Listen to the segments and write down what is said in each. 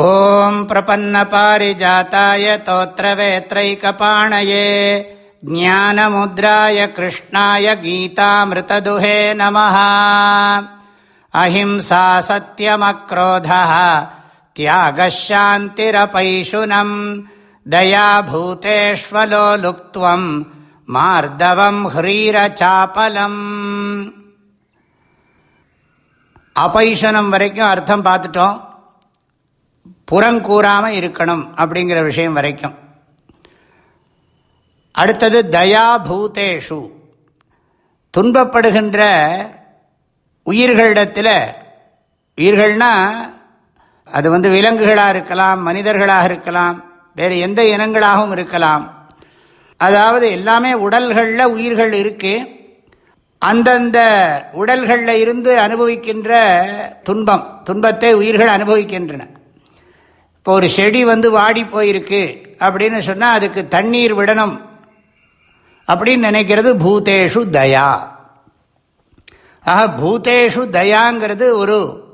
ॐ प्रपन्नपारिजाताय तोत्रवेत्रैकपाणये ज्ञानमुद्राय कृष्णाय गीतामृतदुहे नमः अहिंसा सत्यमक्रोधः त्यागशान्तिरपैशुनम् दयाभूतेष्वलो लुप्त्वम् मार्दवम् ह्रीरचापलम् अपैशुनम् वरम् अर्थम् पातुटोम् புறங்கூறாமல் இருக்கணும் அப்படிங்கிற விஷயம் வரைக்கும். அடுத்தது தயாபூதேஷு. துன்பப்படுகின்ற உயிர்களிடத்தில் உயிர்கள்னா அது வந்து விலங்குகளாக இருக்கலாம் மனிதர்களாக இருக்கலாம் வேறு எந்த இனங்களாகவும் இருக்கலாம். அதாவது எல்லாமே உடல்களில் உயிர்கள் இருக்கு அந்தந்த உடல்களில் இருந்து அனுபவிக்கின்ற துன்பம் துன்பத்தை உயிர்கள் அனுபவிக்கின்றன. இப்போ ஒரு செடி வந்து வாடி போயிருக்கு அப்படின்னு சொன்னால் அதுக்கு தண்ணீர் விடணும் அப்படின்னு நினைக்கிறது பூதேஷு தயா. ஆக பூதேஷு தயாங்கிறது ஒரு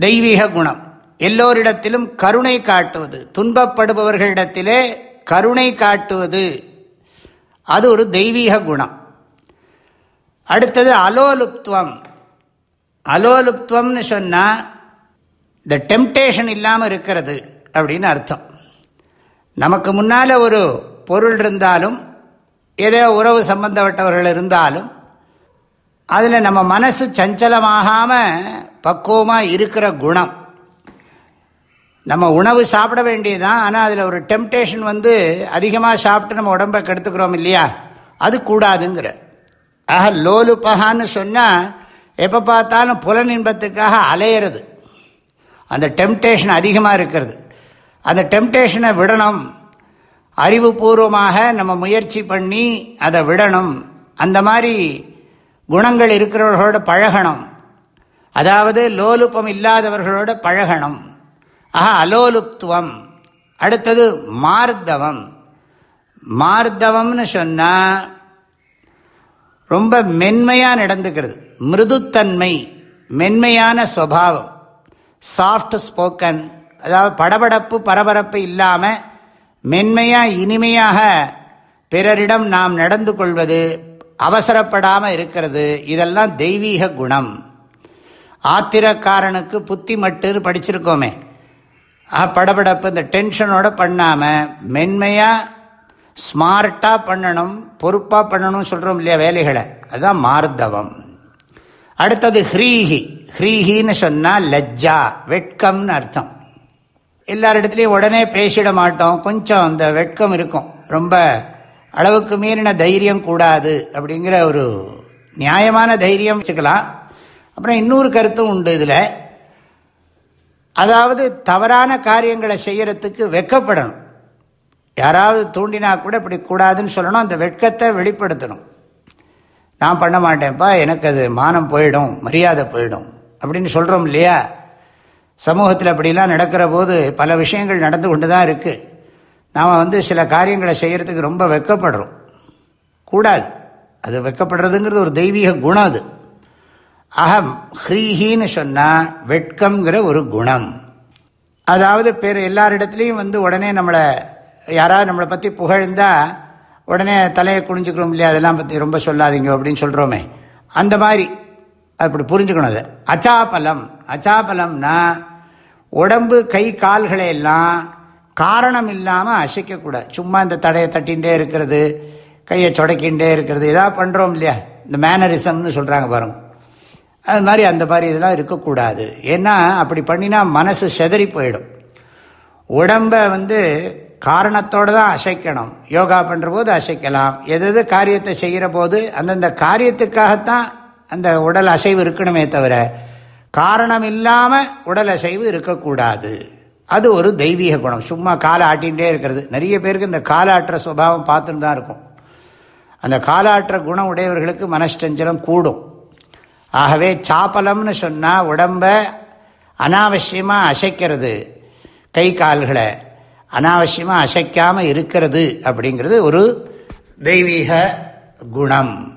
தெய்வீக குணம். எல்லோரிடத்திலும் கருணை காட்டுவது துன்பப்படுபவர்களிடத்திலே கருணை காட்டுவது அது ஒரு தெய்வீக குணம். அடுத்தது அலோலுப்துவம். அலோலுப்துவம்னு சொன்னால் இந்த டெம்டேஷன் இல்லாமல் இருக்கிறது அப்படின்னு அர்த்தம். நமக்கு முன்னால் ஒரு பொருள் இருந்தாலும் ஏதோ உறவு சம்பந்தப்பட்டவர்கள் இருந்தாலும் அதில் நம்ம மனசு சஞ்சலமாகாமல் பக்குவமாக இருக்கிற குணம். நம்ம உணவு சாப்பிட வேண்டியதுதான் ஆனால் அதில் ஒரு டெம்டேஷன் வந்து அதிகமாக சாப்பிட்டு நம்ம உடம்பை கெடுத்துக்கிறோம் இல்லையா? அது கூடாதுங்கிற ஆக லோலுப்பகான்னு சொன்னால் எப்போ பார்த்தாலும் புலன் இன்பத்துக்காக அலையிறது. அந்த டெம்டேஷன் அதிகமாக இருக்கிறது. அந்த டெம்டேஷனை விடணும். அறிவுபூர்வமாக நம்ம முயற்சி பண்ணி அதை விடணும். அந்த மாதிரி குணங்கள் இருக்கிறவர்களோட பழகணும். அதாவது லோலுப்பம் இல்லாதவர்களோட பழகணும். ஆஹா அலோலுப்துவம். அடுத்தது மார்தவம் மார்தவம்னு சொன்னால் ரொம்ப மென்மையாக நடந்துக்கிறது. மிருதுத்தன்மை மென்மையான ஸ்வபாவம் சாஃப்ட் ஸ்போக்கன் அதாவது படபடப்பு பரபரப்பு இல்லாமல் மென்மையாக இனிமையாக பிறரிடம் நாம் நடந்து கொள்வது அவசரப்படாமல் இருக்கிறது இதெல்லாம் தெய்வீக குணம். ஆத்திரக்காரனுக்கு புத்தி மட்டுன்னு படிச்சிருக்கோமே. படபடப்பு இந்த டென்ஷனோட பண்ணாமல் மென்மையாக ஸ்மார்ட்டாக பண்ணணும் பொறுப்பாக பண்ணணும்னு சொல்கிறோம் இல்லையா வேலைகளை. அதுதான் மார்தவம். அடுத்தது ஹ்ரீஹி. ஹ்ரீஹின்னு சொன்னால் லஜ்ஜா வெட்கம்னு அர்த்தம். எல்லாரிடத்துலையும் உடனே பேசிட மாட்டோம். கொஞ்சம் அந்த வெட்கம் இருக்கும். ரொம்ப அளவுக்கு மீறின தைரியம் கூடாது அப்படிங்கிற ஒரு நியாயமான தைரியம் வச்சுக்கலாம். அப்புறம் இன்னொரு கருத்தும் உண்டு இதில். அதாவது தவறான காரியங்களை செய்யறதுக்கு வெக்கப்படணும் யாராவது தூண்டினா கூட இப்படி கூடாதுன்னு சொல்லணும். அந்த வெட்கத்தை வெளிப்படுத்தணும். நான் பண்ண மாட்டேன்ப்பா. எனக்கு அது மானம் போயிடும். மரியாதை போயிடும். அப்படின்னு சொல்கிறோம் இல்லையா? சமூகத்தில் அப்படிலாம் நடக்கிற போது பல விஷயங்கள் நடந்து கொண்டு தான் இருக்குது நாம் வந்து சில காரியங்களை செய்கிறதுக்கு ரொம்ப வெக்கப்படுறோம். கூடாது. அது வெக்கப்படுறதுங்கிறது ஒரு தெய்வீக குணம் அது. அகம் ஹ்ரீஹின்னு சொன்னால் வெட்கம்ங்கிற ஒரு குணம். அதாவது பேர் எல்லாரிடத்துலையும் வந்து உடனே நம்மளை யாராவது நம்மளை பற்றி புகழ்ந்தால் உடனே தலையை குனிஞ்சுக்கிறோம் இல்லையா? அதெல்லாம் பற்றி ரொம்ப சொல்லாதீங்க அப்படின்னு சொல்கிறோமே அந்த மாதிரி அப்படி புரிஞ்சுக்கணும் அது. அச்சாபலம். அச்சாபலம்னா உடம்பு கை கால்களை எல்லாம் காரணம் இல்லாமல் அசைக்கக்கூடாது. சும்மா இந்த தடையை தட்டின்ண்டே இருக்கிறது கையை சொடக்கின்றே இருக்கிறது இதாக பண்ணுறோம் இல்லையா? இந்த மேனரிசம்னு சொல்கிறாங்க பாருங்க. அது மாதிரி அந்த மாதிரி இதெல்லாம் இருக்கக்கூடாது. ஏன்னா அப்படி பண்ணினா மனசு செதறி போயிடும். உடம்பை வந்து காரணத்தோடு தான் அசைக்கணும். யோகா பண்ணுற போது அசைக்கலாம். எது எது காரியத்தை செய்கிற போது அந்தந்த காரியத்துக்காகத்தான் அந்த உடல் அசைவு இருக்கணுமே தவிர காரணம் இல்லாமல் உடல் அசைவு இருக்கக்கூடாது. அது ஒரு தெய்வீக குணம். சும்மா காலை ஆட்டிகிட்டே இருக்கிறது. நிறைய பேருக்கு இந்த காலாட்டுற சுபாவம் பார்த்துன்னு தான் இருக்கும். அந்த காலாட்டுற குணம் உடையவர்களுக்கு மனச்சஞ்சலம் கூடும். ஆகவே சாப்பலம்னு சொன்னால் உடம்ப அனாவசியமாக அசைக்கிறது. கை கால்களை அனாவசியமாக அசைக்காமல் இருக்கிறது அப்படிங்கிறது ஒரு தெய்வீக குணம்.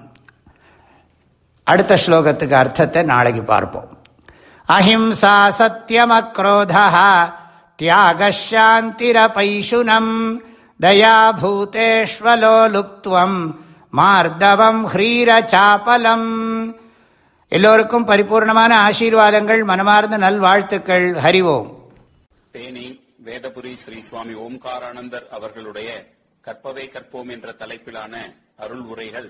அடுத்த ஸ்லோகத்துக்கு அர்த்தத்தை நாளைக்கு பார்ப்போம். அஹிம்சா சத்தியம் அக்ரோதா தியாகசாந்திரபைஷுனம் தயாபூதேஷ்வலோலுப்துவம் மார்தவம் ஹ்ரீரச்சாபலம் எல்லோருக்கும் பரிபூர்ணமான ஆசீர்வாதங்கள் மனமார்ந்த நல்வாழ்த்துக்கள். ஹரிவோம் தேனி வேதபுரி ஸ்ரீ சுவாமி ஓம்காரானந்தர் அவர்களுடைய கற்பவை கற்போம் என்ற தலைப்பிலான அருள் உரைகள்